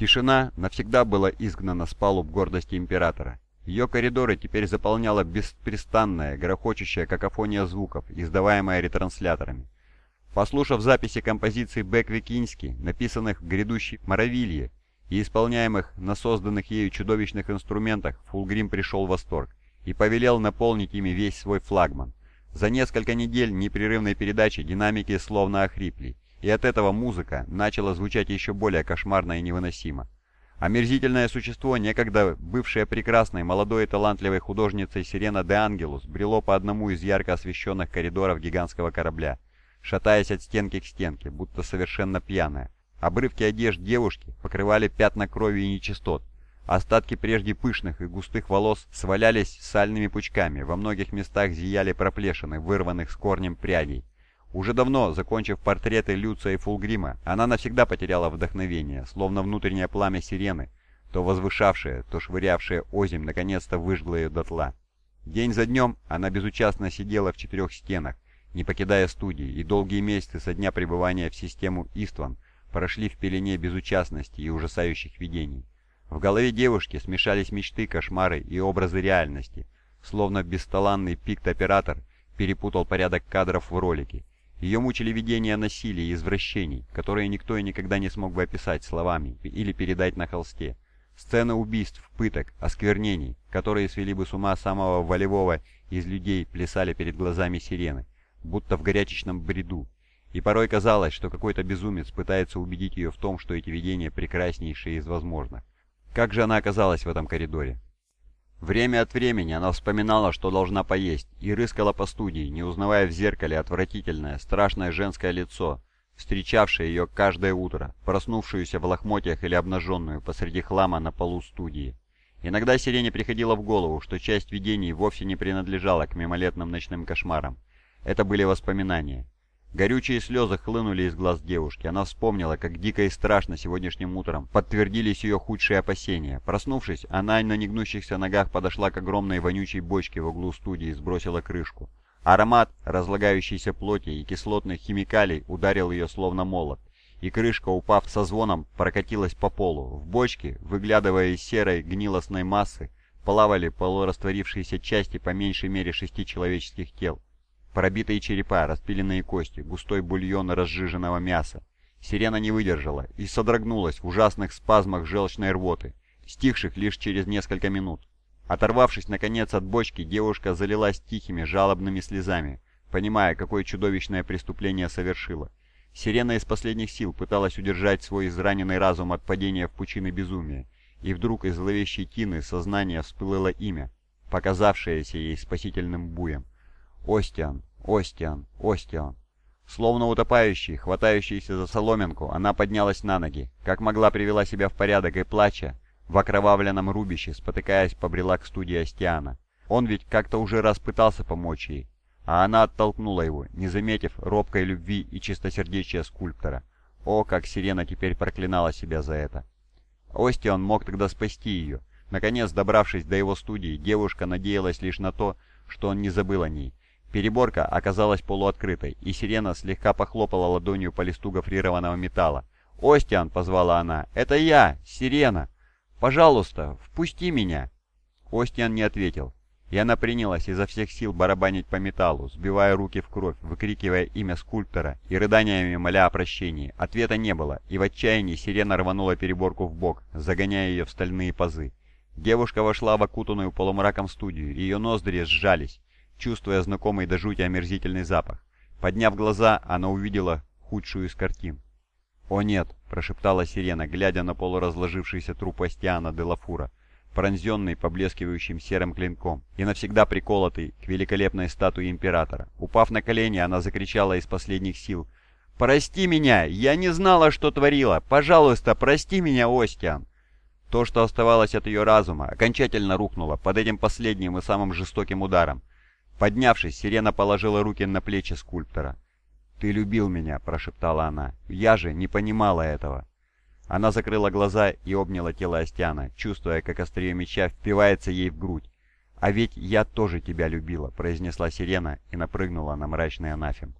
Тишина навсегда была изгнана с палуб гордости Императора. Ее коридоры теперь заполняла беспрестанная, грохочущая какофония звуков, издаваемая ретрансляторами. Послушав записи композиций Бекви Кински, написанных в грядущей Моровилье и исполняемых на созданных ею чудовищных инструментах, Фулгрим пришел в восторг и повелел наполнить ими весь свой флагман. За несколько недель непрерывной передачи динамики словно охрипли, и от этого музыка начала звучать еще более кошмарно и невыносимо. Омерзительное существо, некогда бывшее прекрасной, молодой и талантливой художницей Сирена де Ангелус, брело по одному из ярко освещенных коридоров гигантского корабля, шатаясь от стенки к стенке, будто совершенно пьяная. Обрывки одежд девушки покрывали пятна крови и нечистот. Остатки прежде пышных и густых волос свалялись сальными пучками, во многих местах зияли проплешины, вырванных с корнем прядей. Уже давно, закончив портреты Люция и Фулгрима, она навсегда потеряла вдохновение, словно внутреннее пламя сирены, то возвышавшее, то швырявшее озимь, наконец-то выжгло ее дотла. День за днем она безучастно сидела в четырех стенах, не покидая студии, и долгие месяцы со дня пребывания в систему Истван прошли в пелене безучастности и ужасающих видений. В голове девушки смешались мечты, кошмары и образы реальности, словно бесталанный пикт-оператор перепутал порядок кадров в ролике, ее мучили видения насилия и извращений, которые никто и никогда не смог бы описать словами или передать на холсте. Сцены убийств, пыток, осквернений, которые свели бы с ума самого волевого из людей, плясали перед глазами сирены, будто в горячечном бреду. И порой казалось, что какой-то безумец пытается убедить ее в том, что эти видения прекраснейшие из возможных. Как же она оказалась в этом коридоре? Время от времени она вспоминала, что должна поесть, и рыскала по студии, не узнавая в зеркале отвратительное, страшное женское лицо, встречавшее ее каждое утро, проснувшуюся в лохмотьях или обнаженную посреди хлама на полу студии. Иногда Сирене приходило в голову, что часть видений вовсе не принадлежала к мимолетным ночным кошмарам. Это были воспоминания. Горючие слезы хлынули из глаз девушки. Она вспомнила, как дико и страшно сегодняшним утром подтвердились ее худшие опасения. Проснувшись, она на негнущихся ногах подошла к огромной вонючей бочке в углу студии и сбросила крышку. Аромат разлагающейся плоти и кислотных химикалий ударил ее словно молот, и крышка, упав со звоном, прокатилась по полу. В бочке, выглядывая из серой гнилостной массы, плавали полурастворившиеся части по меньшей мере шести человеческих тел. Пробитые черепа, распиленные кости, густой бульон разжиженного мяса. Сирена не выдержала и содрогнулась в ужасных спазмах желчной рвоты, стихших лишь через несколько минут. Оторвавшись, наконец, от бочки, девушка залилась тихими, жалобными слезами, понимая, какое чудовищное преступление совершила. Сирена из последних сил пыталась удержать свой израненный разум от падения в пучины безумия, и вдруг из зловещей тины сознания всплыло имя, показавшееся ей спасительным буем. Остиан, Остиан, Остиан. Словно утопающий, хватающийся за соломинку, она поднялась на ноги, как могла привела себя в порядок и, плача, в окровавленном рубище, спотыкаясь, побрела к студии Остиана. Он ведь как-то уже раз пытался помочь ей, а она оттолкнула его, не заметив робкой любви и чистосердечия скульптора. О, как Сирена теперь проклинала себя за это. Остиан мог тогда спасти ее. Наконец, добравшись до его студии, девушка надеялась лишь на то, что он не забыл о ней, Переборка оказалась полуоткрытой, и сирена слегка похлопала ладонью по листу гофрированного металла. «Остиан!» — позвала она. «Это я, сирена! Пожалуйста, впусти меня!» Остиан не ответил, и она принялась изо всех сил барабанить по металлу, сбивая руки в кровь, выкрикивая имя скульптора и рыданиями моля о прощении. Ответа не было, и в отчаянии сирена рванула переборку в бок, загоняя ее в стальные пазы. Девушка вошла в окутанную полумраком студию, ее ноздри сжались чувствуя знакомый до жути омерзительный запах. Подняв глаза, она увидела худшую из картин. «О нет!» – прошептала сирена, глядя на полуразложившийся труп Астиана де Лафура, пронзенный поблескивающим серым клинком и навсегда приколотый к великолепной статуе императора. Упав на колени, она закричала из последних сил. «Прости меня! Я не знала, что творила! Пожалуйста, прости меня, Остиан!» То, что оставалось от ее разума, окончательно рухнуло под этим последним и самым жестоким ударом. Поднявшись, Сирена положила руки на плечи скульптора. «Ты любил меня», — прошептала она. «Я же не понимала этого». Она закрыла глаза и обняла тело Астиана, чувствуя, как острие меча впивается ей в грудь. «А ведь я тоже тебя любила», — произнесла Сирена и напрыгнула на мрачный анафем.